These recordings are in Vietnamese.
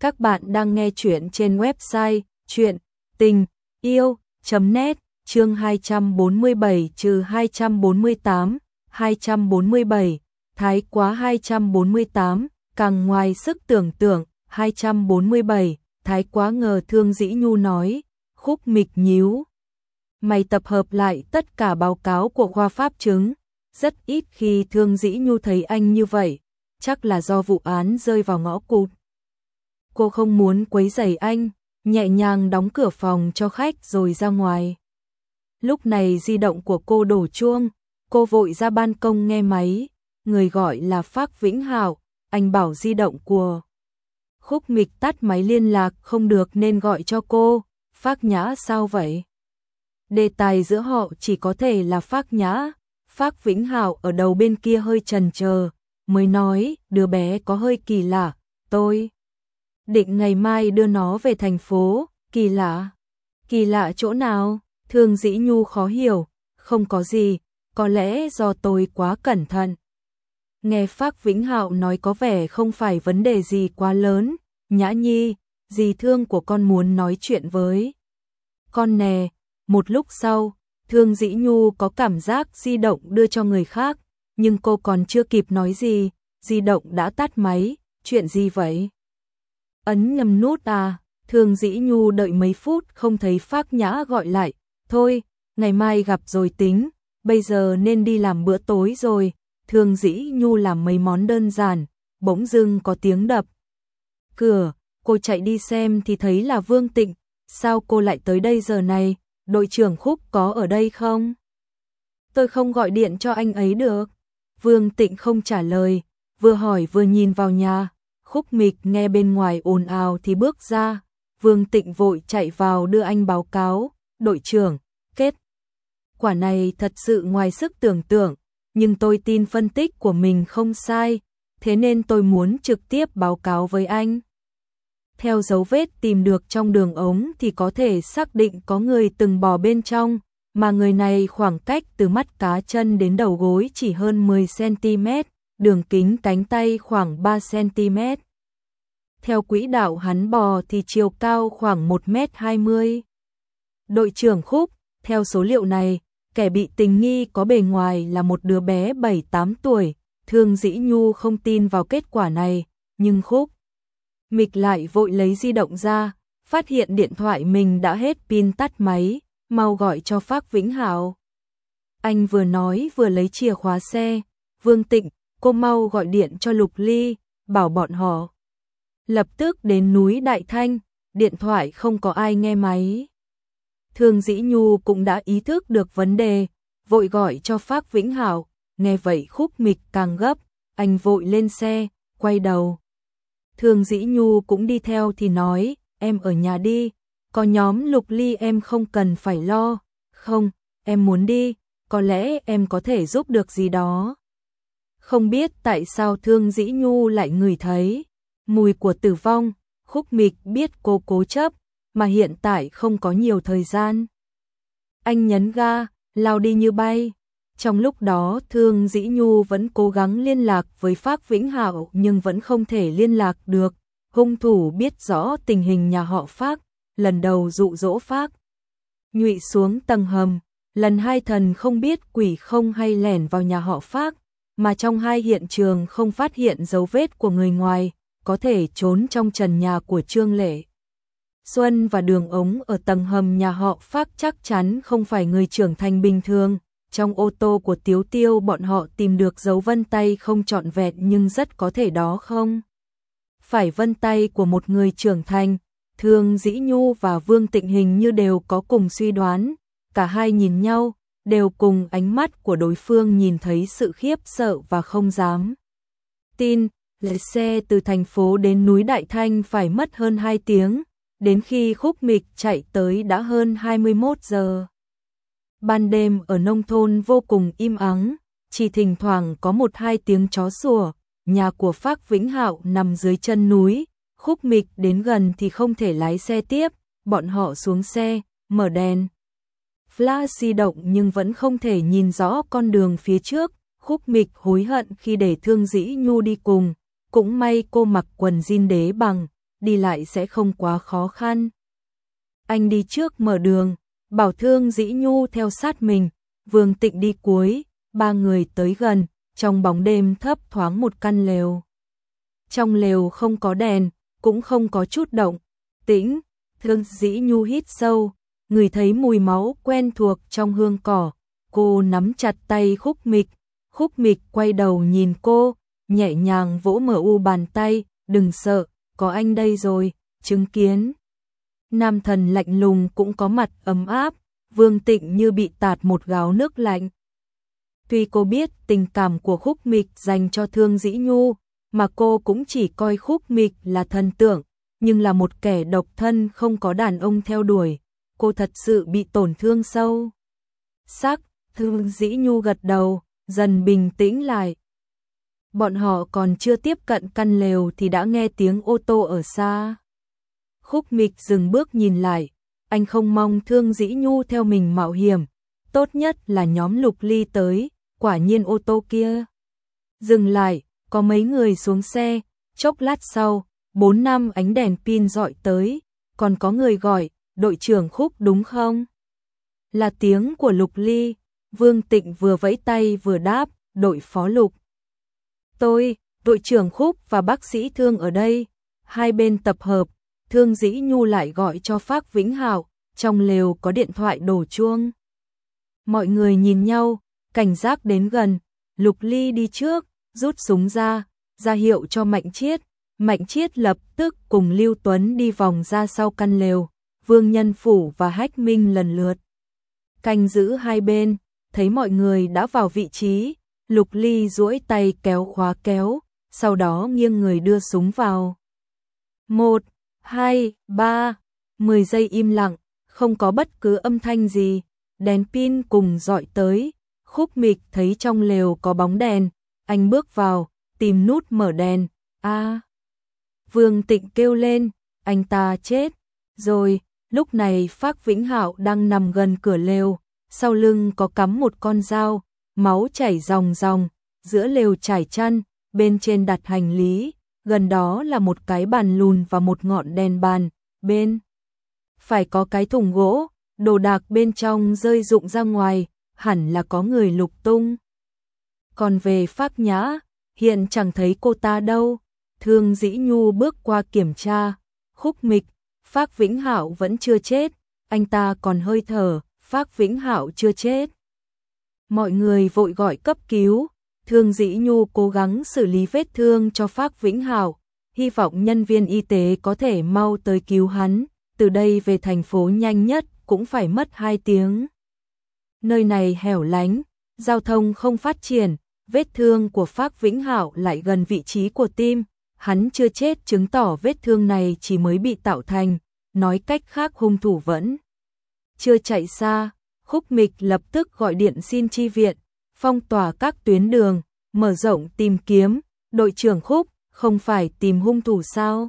Các bạn đang nghe chuyện trên website chuyện tình yêu.net chương 247 trừ 248, 247, thái quá 248, càng ngoài sức tưởng tượng, 247, thái quá ngờ thương dĩ nhu nói, khúc mịch nhíu. Mày tập hợp lại tất cả báo cáo của khoa pháp chứng, rất ít khi thương dĩ nhu thấy anh như vậy, chắc là do vụ án rơi vào ngõ cụt. Cô không muốn quấy rầy anh, nhẹ nhàng đóng cửa phòng cho khách rồi ra ngoài. Lúc này di động của cô đổ chuông, cô vội ra ban công nghe máy, người gọi là Phác Vĩnh Hạo, anh bảo di động của Khúc Mịch tắt máy liên lạc không được nên gọi cho cô, Phác Nhã sao vậy? Đề tài giữa họ chỉ có thể là Phác Nhã, Phác Vĩnh Hạo ở đầu bên kia hơi chần chờ, mới nói, đứa bé có hơi kỳ lạ, tôi định ngày mai đưa nó về thành phố, kỳ lạ. Kỳ lạ chỗ nào? Thương Dĩ Nhu khó hiểu, không có gì, có lẽ do tôi quá cẩn thận. Nghe Phác Vĩnh Hạo nói có vẻ không phải vấn đề gì quá lớn, Nhã Nhi, dì thương của con muốn nói chuyện với. Con nè, một lúc sau, Thương Dĩ Nhu có cảm giác di động đưa cho người khác, nhưng cô còn chưa kịp nói gì, di động đã tắt máy, chuyện gì vậy? Ấn nhầm nút à, Thường Dĩ Nhu đợi mấy phút không thấy Phác Nhã gọi lại, thôi, ngày mai gặp rồi tính, bây giờ nên đi làm bữa tối rồi, Thường Dĩ Nhu làm mấy món đơn giản, bỗng dưng có tiếng đập. Cửa, cô chạy đi xem thì thấy là Vương Tịnh, sao cô lại tới đây giờ này, đội trưởng Khúc có ở đây không? Tôi không gọi điện cho anh ấy được. Vương Tịnh không trả lời, vừa hỏi vừa nhìn vào nhà, Khúc Mịch nghe bên ngoài ồn ào thì bước ra, Vương Tịnh vội chạy vào đưa anh báo cáo, đội trưởng, kết. Quả này thật sự ngoài sức tưởng tượng, nhưng tôi tin phân tích của mình không sai, thế nên tôi muốn trực tiếp báo cáo với anh. Theo dấu vết tìm được trong đường ống thì có thể xác định có người từng bò bên trong, mà người này khoảng cách từ mắt cá chân đến đầu gối chỉ hơn 10cm, đường kính cánh tay khoảng 3cm. Theo quỹ đạo hắn bò thì chiều cao khoảng 1m20. Đội trưởng Khúc, theo số liệu này, kẻ bị tình nghi có bề ngoài là một đứa bé 7-8 tuổi, Thương Dĩ Nhu không tin vào kết quả này, nhưng Khúc Mịch lại vội lấy di động ra, phát hiện điện thoại mình đã hết pin tắt máy, mau gọi cho Phác Vĩnh Hảo. Anh vừa nói vừa lấy chìa khóa xe, Vương Tịnh, cô mau gọi điện cho Lục Ly, bảo bọn họ. Lập tức đến núi Đại Thanh, điện thoại không có ai nghe máy. Thương Dĩ Nhu cũng đã ý thức được vấn đề, vội gọi cho Phác Vĩnh Hảo, nghe vậy khúc mịch càng gấp, anh vội lên xe, quay đầu. Thương Dĩ Nhu cũng đi theo thì nói, em ở nhà đi, có nhóm Lục Ly em không cần phải lo, không, em muốn đi, có lẽ em có thể giúp được gì đó. Không biết tại sao Thương Dĩ Nhu lại ngửi thấy mùi của tử vong, khúc mịch biết cô cố chấp, mà hiện tại không có nhiều thời gian. Anh nhấn ga, lao đi như bay. Trong lúc đó Thương Dĩ Nhu vẫn cố gắng liên lạc với Phác Vĩnh Hạo nhưng vẫn không thể liên lạc được. Hung thủ biết rõ tình hình nhà họ Phác, lần đầu dụ dỗ Phác. Nhụy xuống tầng hầm, lần hai thần không biết quỷ không hay lẻn vào nhà họ Phác, mà trong hai hiện trường không phát hiện dấu vết của người ngoài, có thể trốn trong trần nhà của Trương Lệ. Xuân và đường ống ở tầng hầm nhà họ phát chắc chắn không phải người trưởng thành bình thường. Trong ô tô của Tiếu Tiêu bọn họ tìm được dấu vân tay không trọn vẹn nhưng rất có thể đó không. Phải vân tay của một người trưởng thành, Thương Dĩ Nhu và Vương Tịnh Hình như đều có cùng suy đoán, cả hai nhìn nhau, đều cùng ánh mắt của đối phương nhìn thấy sự khiếp sợ và không dám. Tin, lái xe từ thành phố đến núi Đại Thanh phải mất hơn 2 tiếng, đến khi khúc mịch chạy tới đã hơn 21 giờ. Ban đêm ở nông thôn vô cùng im ắng, chỉ thỉnh thoảng có một hai tiếng chó sủa, nhà của Phác Vĩnh Hạo nằm dưới chân núi, khúc mịch đến gần thì không thể lái xe tiếp, bọn họ xuống xe, mở đèn. Flash di động nhưng vẫn không thể nhìn rõ con đường phía trước, khúc mịch hối hận khi để thương dĩ nhu đi cùng, cũng may cô mặc quần jean đế bằng, đi lại sẽ không quá khó khăn. Anh đi trước mở đường, bảo thương dĩ nhu theo sát mình, Vương Tịnh đi cuối, ba người tới gần, trong bóng đêm thấp thoáng một căn lều. Trong lều không có đèn, cũng không có chút động, tĩnh, thương dĩ nhu hít sâu, người thấy mùi máu quen thuộc trong hương cỏ, cô nắm chặt tay khúc mịch, khúc mịch quay đầu nhìn cô, nhẹ nhàng vỗ mở u bàn tay, đừng sợ, có anh đây rồi, chứng kiến. Nam thần lạnh lùng cũng có mặt ấm áp, vương tịnh như bị tạt một gáo nước lạnh. Tuy cô biết tình cảm của khúc mịch dành cho thương dĩ nhu, mà cô cũng chỉ coi khúc mịch là thần tượng, nhưng là một kẻ độc thân không có đàn ông theo đuổi, cô thật sự bị tổn thương sâu. Sắc, thương dĩ nhu gật đầu, dần bình tĩnh lại. Bọn họ còn chưa tiếp cận căn lều thì đã nghe tiếng ô tô ở xa. Khúc mịch dừng bước nhìn lại, anh không mong thương dĩ nhu theo mình mạo hiểm, tốt nhất là nhóm lục ly tới, quả nhiên ô tô kia. Dừng lại, có mấy người xuống xe, chốc lát sau, bốn năm ánh đèn pin dọi tới, còn có người gọi, đội trưởng khúc đúng không? Là tiếng của lục ly, Vương Tịnh vừa vẫy tay vừa đáp, đội phó lục. Tôi, đội trưởng khúc và bác sĩ thương ở đây, hai bên tập hợp, thương dĩ nhu lại gọi cho Phác Vĩnh hảo trong lều có điện thoại đổ chuông. Mọi người nhìn nhau, cảnh giác đến gần, Lục Ly đi trước, rút súng ra, ra hiệu cho Mạnh Chiết. Mạnh Chiết lập tức cùng Lưu Tuấn đi vòng ra sau căn lều, Vương Nhân Phủ và Hách Minh lần lượt. Canh giữ hai bên, thấy mọi người đã vào vị trí, Lục Ly duỗi tay kéo khóa kéo, sau đó nghiêng người đưa súng vào. Một, hai, ba, mười giây im lặng, không có bất cứ âm thanh gì, đèn pin cùng dọi tới, khúc mịch thấy trong lều có bóng đèn, anh bước vào, tìm nút mở đèn, a Vương Tịnh kêu lên, anh ta chết, rồi, lúc này Phác Vĩnh Hạo đang nằm gần cửa lều, sau lưng có cắm một con dao, máu chảy ròng ròng, giữa lều trải chăn, bên trên đặt hành lý, gần đó là một cái bàn lùn và một ngọn đèn bàn, bên phải có cái thùng gỗ, đồ đạc bên trong rơi rụng ra ngoài, hẳn là có người lục tung. Còn về Pháp Nhã, hiện chẳng thấy cô ta đâu, Thương Dĩ Nhu bước qua kiểm tra, khúc mịch, Phác Vĩnh Hạo vẫn chưa chết, anh ta còn hơi thở, Phác Vĩnh Hạo chưa chết. Mọi người vội gọi cấp cứu, Thương Dĩ Nhu cố gắng xử lý vết thương cho Phác Vĩnh Hạo, hy vọng nhân viên y tế có thể mau tới cứu hắn, từ đây về thành phố nhanh nhất cũng phải mất 2 tiếng. Nơi này hẻo lánh, giao thông không phát triển, vết thương của Phác Vĩnh Hạo lại gần vị trí của tim, hắn chưa chết chứng tỏ vết thương này chỉ mới bị tạo thành, nói cách khác hung thủ vẫn chưa chạy xa, Khúc Mịch lập tức gọi điện xin chi viện, phong tỏa các tuyến đường, mở rộng tìm kiếm, đội trưởng Khúc, không phải tìm hung thủ sao?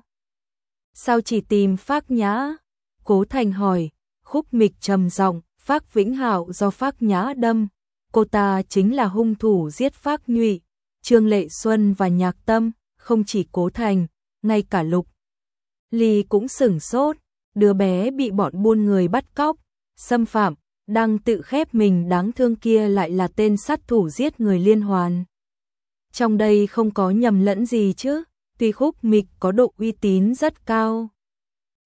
Sao chỉ tìm Phác Nhã? Cố Thành hỏi, Khúc Mịch trầm giọng, Phác Vĩnh Hạo do Phác Nhã đâm, cô ta chính là hung thủ giết Phác Nhụy, Trương Lệ Xuân và Nhạc Tâm, không chỉ Cố Thành, ngay cả Lục Ly cũng sửng sốt, đứa bé bị bọn buôn người bắt cóc, xâm phạm, đang tự khép mình đáng thương kia lại là tên sát thủ giết người liên hoàn. Trong đây không có nhầm lẫn gì chứ, tuy khúc mịch có độ uy tín rất cao.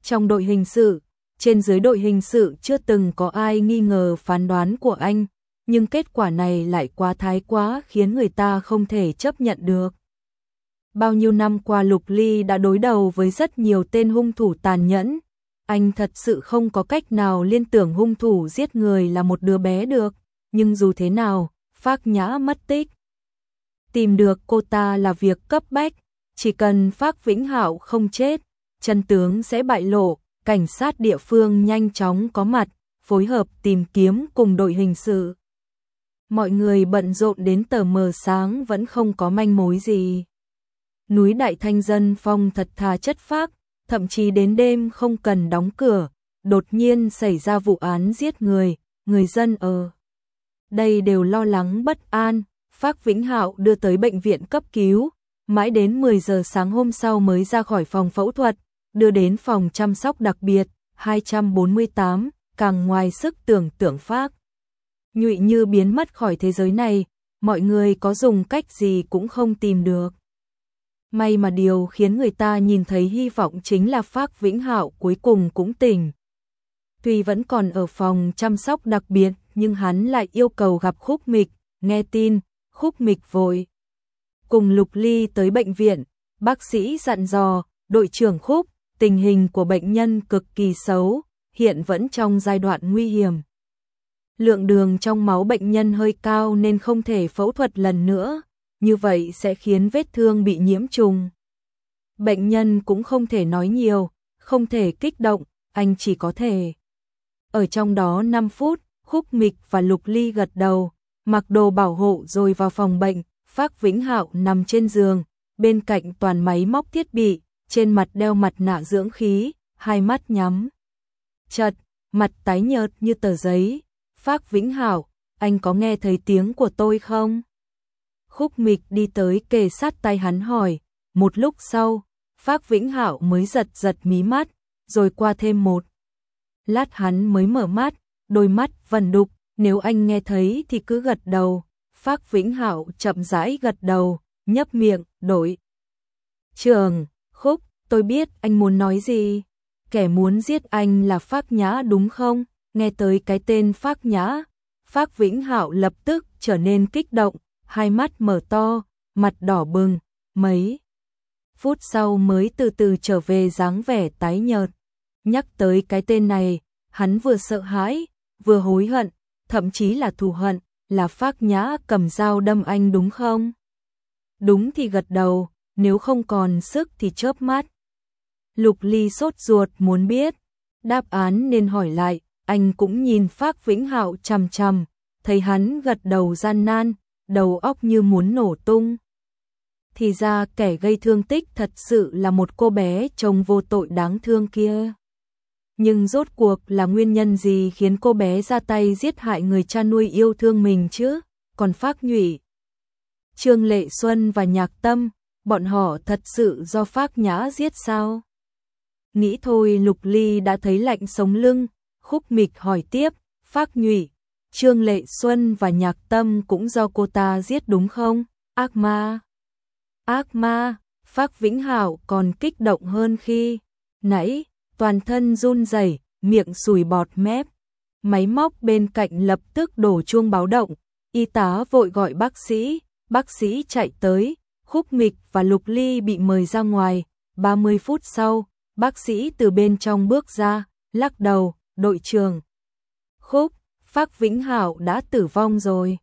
Trong đội hình sự, trên dưới đội hình sự chưa từng có ai nghi ngờ phán đoán của anh, nhưng kết quả này lại quá thái quá khiến người ta không thể chấp nhận được. Bao nhiêu năm qua Lục Ly đã đối đầu với rất nhiều tên hung thủ tàn nhẫn, anh thật sự không có cách nào liên tưởng hung thủ giết người là một đứa bé được, nhưng dù thế nào, Phác Nhã mất tích. Tìm được cô ta là việc cấp bách, chỉ cần Phác Vĩnh hảo không chết, chân tướng sẽ bại lộ, cảnh sát địa phương nhanh chóng có mặt, phối hợp tìm kiếm cùng đội hình sự. Mọi người bận rộn đến tờ mờ sáng vẫn không có manh mối gì. Núi Đại Thanh Dân Phong thật thà chất phác, thậm chí đến đêm không cần đóng cửa, đột nhiên xảy ra vụ án giết người, người dân ở đây đều lo lắng bất an, Phác Vĩnh Hạo đưa tới bệnh viện cấp cứu, mãi đến 10 giờ sáng hôm sau mới ra khỏi phòng phẫu thuật, đưa đến phòng chăm sóc đặc biệt 248, càng ngoài sức tưởng tượng phác. Nhụy như biến mất khỏi thế giới này, mọi người có dùng cách gì cũng không tìm được. May mà điều khiến người ta nhìn thấy hy vọng chính là Phác Vĩnh Hạo cuối cùng cũng tỉnh. Tuy vẫn còn ở phòng chăm sóc đặc biệt, nhưng hắn lại yêu cầu gặp Khúc Mịch, nghe tin, Khúc Mịch vội. Cùng Lục Ly tới bệnh viện, bác sĩ dặn dò, đội trưởng Khúc, tình hình của bệnh nhân cực kỳ xấu, hiện vẫn trong giai đoạn nguy hiểm. Lượng đường trong máu bệnh nhân hơi cao nên không thể phẫu thuật lần nữa, như vậy sẽ khiến vết thương bị nhiễm trùng. Bệnh nhân cũng không thể nói nhiều, không thể kích động, anh chỉ có thể. Ở trong đó 5 phút, Khúc Mịch và Lục Ly gật đầu, mặc đồ bảo hộ rồi vào phòng bệnh, Phác Vĩnh Hạo nằm trên giường, bên cạnh toàn máy móc thiết bị, trên mặt đeo mặt nạ dưỡng khí, hai mắt nhắm. Chật, mặt tái nhợt như tờ giấy. Phác Vĩnh Hảo, anh có nghe thấy tiếng của tôi không? Khúc mịch đi tới kề sát tay hắn hỏi. Một lúc sau, Phác Vĩnh Hảo mới giật giật mí mắt, rồi qua thêm một. Lát hắn mới mở mắt, đôi mắt vần đục, nếu anh nghe thấy thì cứ gật đầu. Phác Vĩnh Hạo chậm rãi gật đầu, nhấp miệng, đổi. Trường, Khúc, tôi biết anh muốn nói gì. Kẻ muốn giết anh là Phác Nhã đúng không? Nghe tới cái tên Phác Nhã, Phác Vĩnh Hạo lập tức trở nên kích động, hai mắt mở to, mặt đỏ bừng, mấy phút sau mới từ từ trở về dáng vẻ tái nhợt. Nhắc tới cái tên này, hắn vừa sợ hãi, vừa hối hận, thậm chí là thù hận, là Phác Nhã cầm dao đâm anh đúng không? Đúng thì gật đầu, nếu không còn sức thì chớp mắt. Lục Ly sốt ruột muốn biết, đáp án nên hỏi lại, anh cũng nhìn Phác Vĩnh Hạo chằm chằm, thấy hắn gật đầu gian nan, đầu óc như muốn nổ tung. Thì ra kẻ gây thương tích thật sự là một cô bé trông vô tội đáng thương kia. Nhưng rốt cuộc là nguyên nhân gì khiến cô bé ra tay giết hại người cha nuôi yêu thương mình chứ? Còn Phác Nhụy, Trương Lệ Xuân và Nhạc Tâm, bọn họ thật sự do Phác Nhã giết sao? Nghĩ thôi Lục Ly đã thấy lạnh sống lưng, khúc mịch hỏi tiếp, Phác Nhụy, Trương Lệ Xuân và Nhạc Tâm cũng do cô ta giết đúng không? Ác ma. Ác ma, Phác Vĩnh Hảo còn kích động hơn khi nãy toàn thân run rẩy, miệng sùi bọt mép. Máy móc bên cạnh lập tức đổ chuông báo động, y tá vội gọi bác sĩ, bác sĩ chạy tới, Khúc Mịch và Lục Ly bị mời ra ngoài, 30 phút sau, bác sĩ từ bên trong bước ra, lắc đầu, đội trưởng. Khúc, Phác Vĩnh Hảo đã tử vong rồi.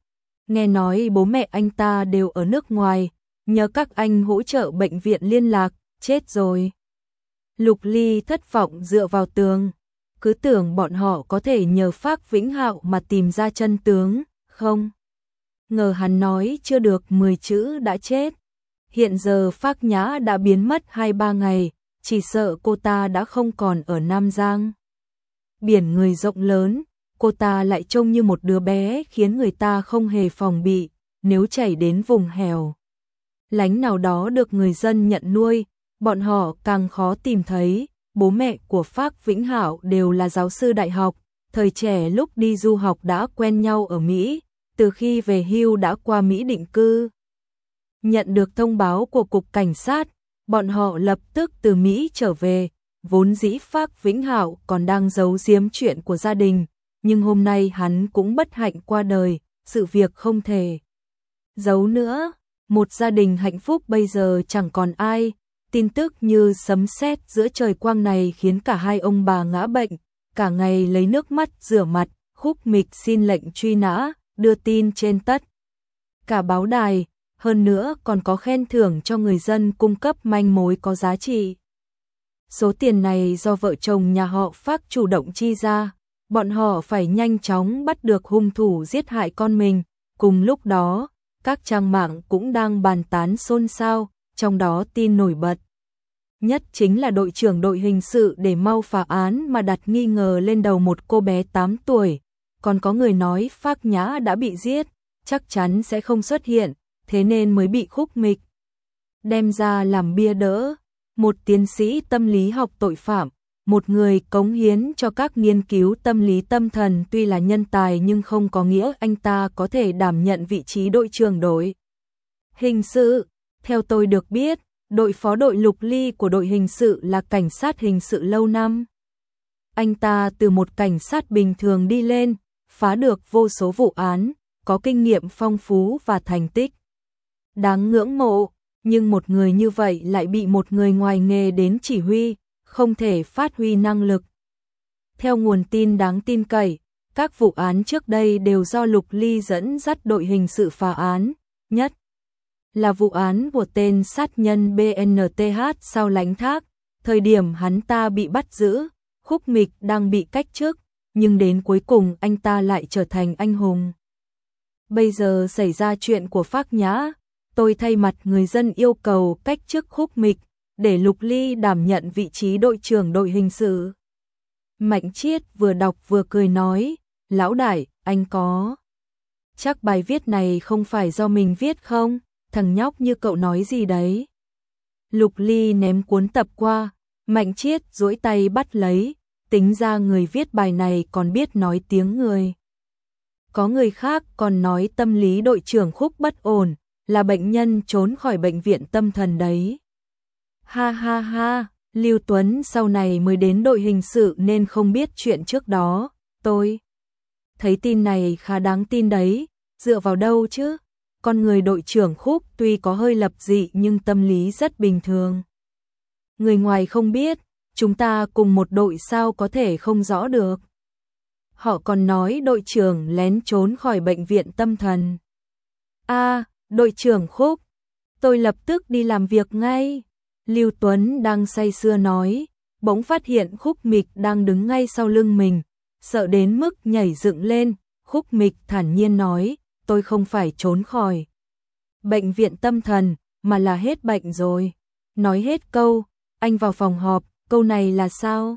Nghe nói bố mẹ anh ta đều ở nước ngoài, nhờ các anh hỗ trợ bệnh viện liên lạc, chết rồi. Lục Ly thất vọng dựa vào tường, cứ tưởng bọn họ có thể nhờ Phác Vĩnh Hạo mà tìm ra chân tướng, không? Ngờ hắn nói chưa được 10 chữ đã chết. Hiện giờ Phác Nhã đã biến mất 2-3 ngày, chỉ sợ cô ta đã không còn ở Nam Giang. Biển người rộng lớn, cô ta lại trông như một đứa bé khiến người ta không hề phòng bị, nếu chảy đến vùng hẻo. Lánh nào đó được người dân nhận nuôi, bọn họ càng khó tìm thấy. Bố mẹ của Phác Vĩnh Hảo đều là giáo sư đại học, thời trẻ lúc đi du học đã quen nhau ở Mỹ, từ khi về hưu đã qua Mỹ định cư. Nhận được thông báo của Cục Cảnh sát, bọn họ lập tức từ Mỹ trở về, vốn dĩ Phác Vĩnh Hảo còn đang giấu giếm chuyện của gia đình, nhưng hôm nay hắn cũng bất hạnh qua đời, sự việc không thể giấu nữa. Một gia đình hạnh phúc bây giờ chẳng còn ai, tin tức như sấm sét giữa trời quang này khiến cả hai ông bà ngã bệnh, cả ngày lấy nước mắt rửa mặt, khúc mịch xin lệnh truy nã, đưa tin trên tất. Cả báo đài, hơn nữa còn có khen thưởng cho người dân cung cấp manh mối có giá trị. Số tiền này do vợ chồng nhà họ Phác chủ động chi ra, bọn họ phải nhanh chóng bắt được hung thủ giết hại con mình. Cùng lúc đó, các trang mạng cũng đang bàn tán xôn xao, trong đó tin nổi bật. Nhất chính là đội trưởng đội hình sự để mau phá án mà đặt nghi ngờ lên đầu một cô bé 8 tuổi. Còn có người nói Phác Nhã đã bị giết, chắc chắn sẽ không xuất hiện, thế nên mới bị khúc mịch. Đem ra làm bia đỡ. một tiến sĩ tâm lý học tội phạm, một người cống hiến cho các nghiên cứu tâm lý tâm thần tuy là nhân tài nhưng không có nghĩa anh ta có thể đảm nhận vị trí đội trưởng đội. Hình sự, theo tôi được biết, đội phó đội Lục Ly của đội hình sự là cảnh sát hình sự lâu năm. Anh ta từ một cảnh sát bình thường đi lên, phá được vô số vụ án, có kinh nghiệm phong phú và thành tích. Đáng ngưỡng mộ, nhưng một người như vậy lại bị một người ngoài nghề đến chỉ huy, không thể phát huy năng lực. Theo nguồn tin đáng tin cậy, các vụ án trước đây đều do Lục Ly dẫn dắt đội hình sự phá án, nhất là vụ án của tên sát nhân BNTH sau lánh thác, thời điểm hắn ta bị bắt giữ, khúc mịch đang bị cách chức, nhưng đến cuối cùng anh ta lại trở thành anh hùng. Bây giờ xảy ra chuyện của Phác Nhã, tôi thay mặt người dân yêu cầu cách chức khúc mịch, để Lục Ly đảm nhận vị trí đội trưởng đội hình sự. Mạnh Chiết vừa đọc vừa cười nói, lão đại, anh có. Chắc bài viết này không phải do mình viết không, thằng nhóc như cậu nói gì đấy. Lục Ly ném cuốn tập qua, Mạnh Chiết duỗi tay bắt lấy, tính ra người viết bài này còn biết nói tiếng người. Có người khác còn nói tâm lý đội trưởng khúc bất ổn, là bệnh nhân trốn khỏi bệnh viện tâm thần đấy. Ha ha ha, Lưu Tuấn sau này mới đến đội hình sự nên không biết chuyện trước đó, tôi thấy tin này khá đáng tin đấy, dựa vào đâu chứ? Con người đội trưởng khúc tuy có hơi lập dị nhưng tâm lý rất bình thường. Người ngoài không biết, chúng ta cùng một đội sao có thể không rõ được. Họ còn nói đội trưởng lén trốn khỏi bệnh viện tâm thần. a đội trưởng khúc, tôi lập tức đi làm việc ngay. Lưu Tuấn đang say sưa nói, bỗng phát hiện khúc mịch đang đứng ngay sau lưng mình, sợ đến mức nhảy dựng lên, khúc mịch thản nhiên nói, tôi không phải trốn khỏi bệnh viện tâm thần, mà là hết bệnh rồi. Nói hết câu, anh vào phòng họp, câu này là sao?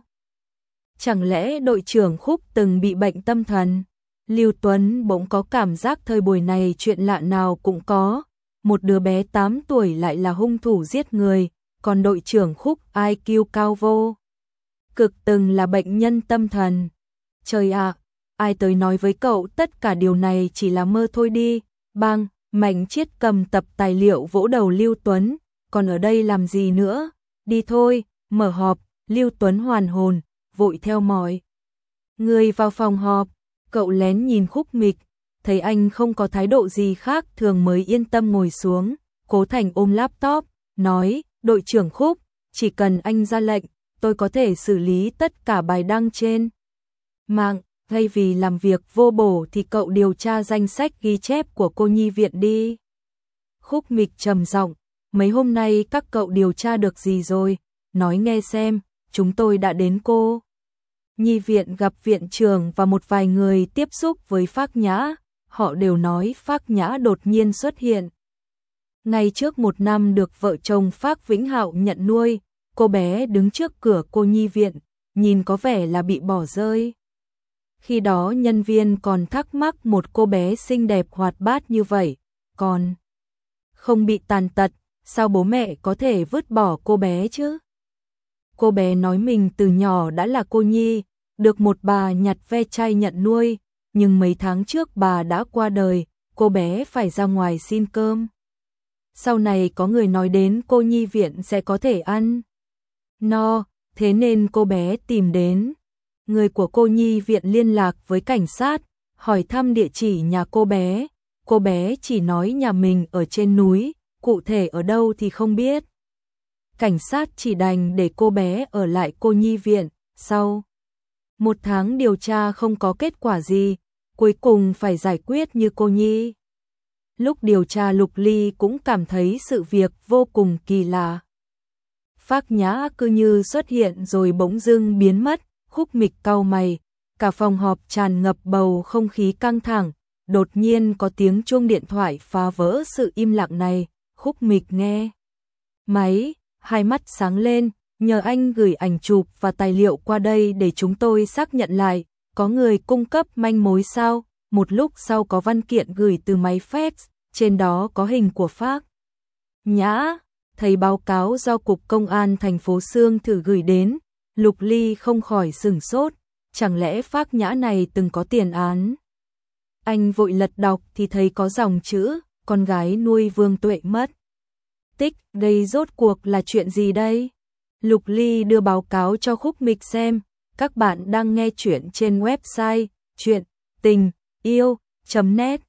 Chẳng lẽ đội trưởng Khúc từng bị bệnh tâm thần? Lưu Tuấn bỗng có cảm giác thời buổi này chuyện lạ nào cũng có. Một đứa bé 8 tuổi lại là hung thủ giết người, còn đội trưởng Khúc IQ cao vô. Cực từng là bệnh nhân tâm thần. Trời ạ, ai tới nói với cậu tất cả điều này chỉ là mơ thôi đi. Bang, Mạnh Chiết cầm tập tài liệu vỗ đầu Lưu Tuấn, còn ở đây làm gì nữa? Đi thôi, mở họp, Lưu Tuấn hoàn hồn, vội theo mọi. Người vào phòng họp, cậu lén nhìn khúc mịch, thấy anh không có thái độ gì khác thường mới yên tâm ngồi xuống, cố thành ôm laptop, nói, đội trưởng khúc, chỉ cần anh ra lệnh, tôi có thể xử lý tất cả bài đăng trên mạng, thay vì làm việc vô bổ thì cậu điều tra danh sách ghi chép của cô nhi viện đi. Khúc mịch trầm giọng, mấy hôm nay các cậu điều tra được gì rồi, nói nghe xem, chúng tôi đã đến cô. Nhi viện gặp viện trưởng và một vài người tiếp xúc với Phác Nhã, họ đều nói Phác Nhã đột nhiên xuất hiện. Ngay trước một năm được vợ chồng Phác Vĩnh Hạo nhận nuôi, cô bé đứng trước cửa cô nhi viện, nhìn có vẻ là bị bỏ rơi. Khi đó nhân viên còn thắc mắc một cô bé xinh đẹp hoạt bát như vậy, còn không bị tàn tật, sao bố mẹ có thể vứt bỏ cô bé chứ? Cô bé nói mình từ nhỏ đã là cô nhi, được một bà nhặt ve chai nhận nuôi, nhưng mấy tháng trước bà đã qua đời, cô bé phải ra ngoài xin cơm. Sau này có người nói đến cô nhi viện sẽ có thể ăn. No, thế nên cô bé tìm đến người của cô nhi viện liên lạc với cảnh sát, hỏi thăm địa chỉ nhà cô bé. Cô bé chỉ nói nhà mình ở trên núi, cụ thể ở đâu thì không biết. Cảnh sát chỉ đành để cô bé ở lại cô nhi viện, sau một tháng điều tra không có kết quả gì, cuối cùng phải giải quyết như cô nhi. Lúc điều tra Lục Ly cũng cảm thấy sự việc vô cùng kỳ lạ. Phác nhã cứ như xuất hiện rồi bỗng dưng biến mất, khúc mịch cau mày, cả phòng họp tràn ngập bầu không khí căng thẳng, đột nhiên có tiếng chuông điện thoại phá vỡ sự im lặng này, khúc mịch nghe. Máy, hai mắt sáng lên, nhờ anh gửi ảnh chụp và tài liệu qua đây để chúng tôi xác nhận lại, có người cung cấp manh mối sao, một lúc sau có văn kiện gửi từ máy fax, trên đó có hình của Phác. Nhã, thấy báo cáo do Cục Công an thành phố Sương thử gửi đến, Lục Ly không khỏi sừng sốt, chẳng lẽ phác nhã này từng có tiền án. Anh vội lật đọc thì thấy có dòng chữ, con gái nuôi Vương Tuệ mất. Tích, đây rốt cuộc là chuyện gì đây? Lục Ly đưa báo cáo cho Khúc Mịch xem, các bạn đang nghe chuyện trên website chuyện tình yêu.net